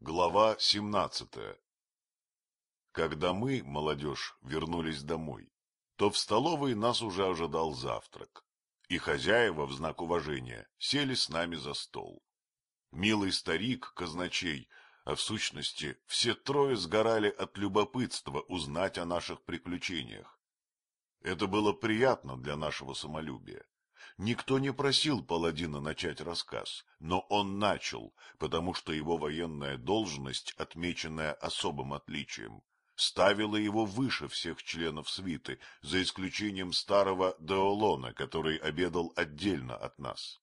Глава семнадцатая Когда мы, молодежь, вернулись домой, то в столовой нас уже ожидал завтрак, и хозяева в знак уважения сели с нами за стол. Милый старик, казначей, а в сущности все трое сгорали от любопытства узнать о наших приключениях. Это было приятно для нашего самолюбия. Никто не просил паладина начать рассказ, но он начал, потому что его военная должность, отмеченная особым отличием, ставила его выше всех членов свиты, за исключением старого Деолона, который обедал отдельно от нас.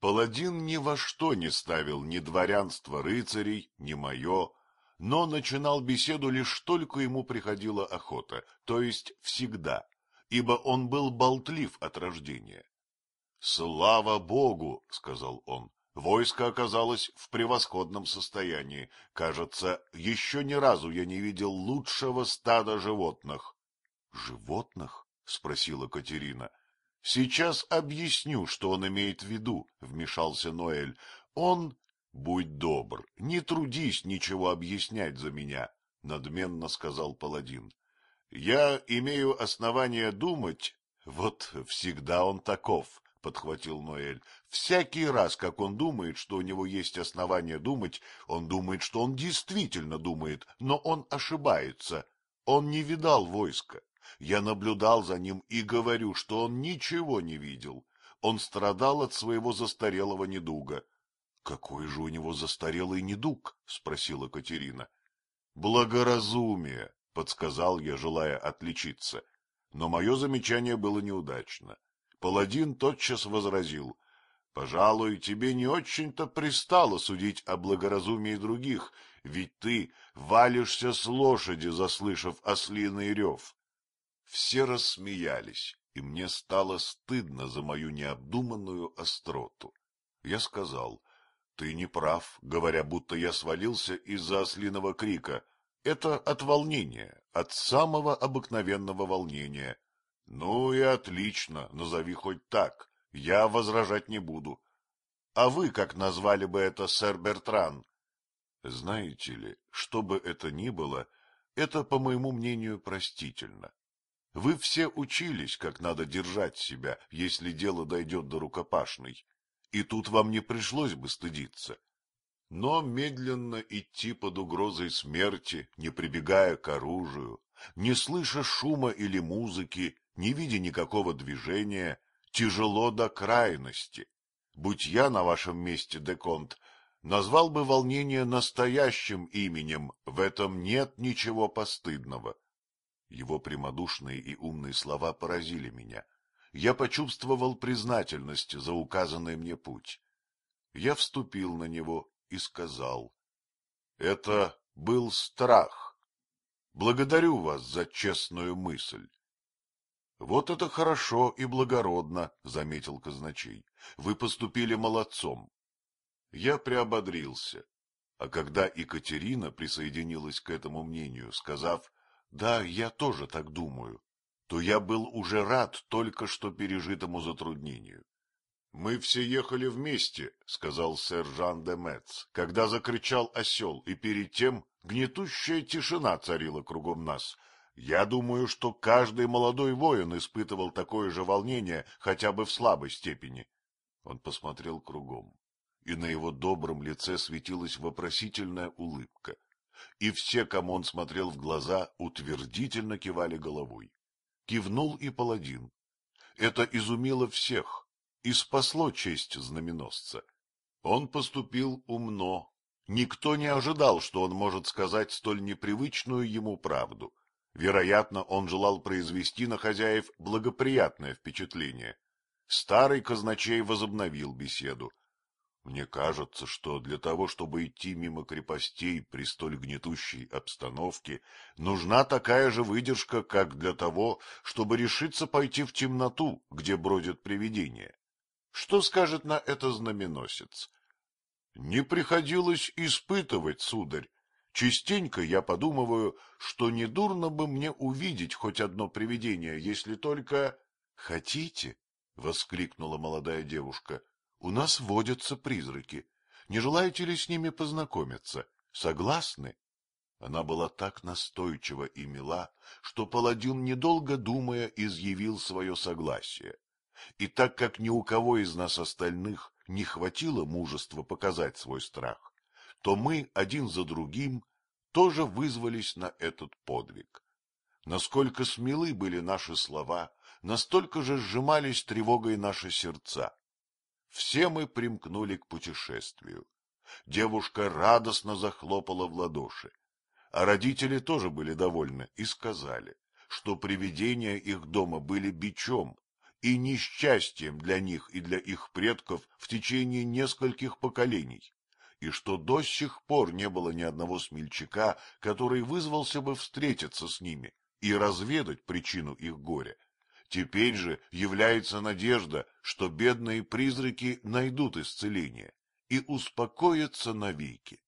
Паладин ни во что не ставил ни дворянство рыцарей, ни мое, но начинал беседу лишь только ему приходила охота, то есть всегда, ибо он был болтлив от рождения. — Слава богу, — сказал он, — войско оказалось в превосходном состоянии. Кажется, еще ни разу я не видел лучшего стада животных. — Животных? — спросила Катерина. — Сейчас объясню, что он имеет в виду, — вмешался Ноэль. — Он... — Будь добр, не трудись ничего объяснять за меня, — надменно сказал паладин. — Я имею основание думать... Вот всегда он таков, — подхватил Ноэль. — Всякий раз, как он думает, что у него есть основания думать, он думает, что он действительно думает, но он ошибается. Он не видал войска. Я наблюдал за ним и говорю, что он ничего не видел. Он страдал от своего застарелого недуга. — Какой же у него застарелый недуг? — спросила Катерина. — Благоразумие, — подсказал я, желая отличиться. Но мое замечание было неудачно. Паладин тотчас возразил. — Пожалуй, тебе не очень-то пристало судить о благоразумии других, ведь ты валишься с лошади, заслышав ослиный рев. Все рассмеялись, и мне стало стыдно за мою необдуманную остроту. Я сказал, — Ты не прав, говоря, будто я свалился из-за ослиного крика. Это от волнения, от самого обыкновенного волнения. — Ну и отлично, назови хоть так, я возражать не буду. А вы как назвали бы это, сэр Бертран? Знаете ли, что бы это ни было, это, по моему мнению, простительно. Вы все учились, как надо держать себя, если дело дойдет до рукопашной, и тут вам не пришлось бы стыдиться. Но медленно идти под угрозой смерти, не прибегая к оружию, не слыша шума или музыки, не видя никакого движения, тяжело до крайности. Будь я на вашем месте, Деконт, назвал бы волнение настоящим именем, в этом нет ничего постыдного. Его прямодушные и умные слова поразили меня. Я почувствовал признательность за указанный мне путь. Я вступил на него и сказал. — Это был страх. Благодарю вас за честную мысль. — Вот это хорошо и благородно, — заметил казначей. — Вы поступили молодцом. Я приободрился, а когда Екатерина присоединилась к этому мнению, сказав «Да, я тоже так думаю», то я был уже рад только что пережитому затруднению. — Мы все ехали вместе, — сказал сэр Жан де Метц, когда закричал осел, и перед тем гнетущая тишина царила кругом нас — я думаю, что каждый молодой воин испытывал такое же волнение, хотя бы в слабой степени. Он посмотрел кругом, и на его добром лице светилась вопросительная улыбка. И все, кому он смотрел в глаза, утвердительно кивали головой. Кивнул и паладин. Это изумило всех и спасло честь знаменосца. Он поступил умно. Никто не ожидал, что он может сказать столь непривычную ему правду. Вероятно, он желал произвести на хозяев благоприятное впечатление. Старый казначей возобновил беседу. Мне кажется, что для того, чтобы идти мимо крепостей при столь гнетущей обстановке, нужна такая же выдержка, как для того, чтобы решиться пойти в темноту, где бродят привидения. Что скажет на это знаменосец? Не приходилось испытывать, сударь, Частенько я подумываю, что недурно бы мне увидеть хоть одно привидение, если только... — Хотите? — воскликнула молодая девушка. — У нас водятся призраки. Не желаете ли с ними познакомиться? Согласны? Она была так настойчива и мила, что паладин, недолго думая, изъявил свое согласие. И так как ни у кого из нас остальных не хватило мужества показать свой страх, то мы один за другим тоже вызвались на этот подвиг. Насколько смелы были наши слова, настолько же сжимались тревогой наши сердца. Все мы примкнули к путешествию. Девушка радостно захлопала в ладоши. А родители тоже были довольны и сказали, что привидения их дома были бичом и несчастьем для них и для их предков в течение нескольких поколений, и что до сих пор не было ни одного смельчака, который вызвался бы встретиться с ними и разведать причину их горя. Теперь же является надежда, что бедные призраки найдут исцеление и успокоятся навеки.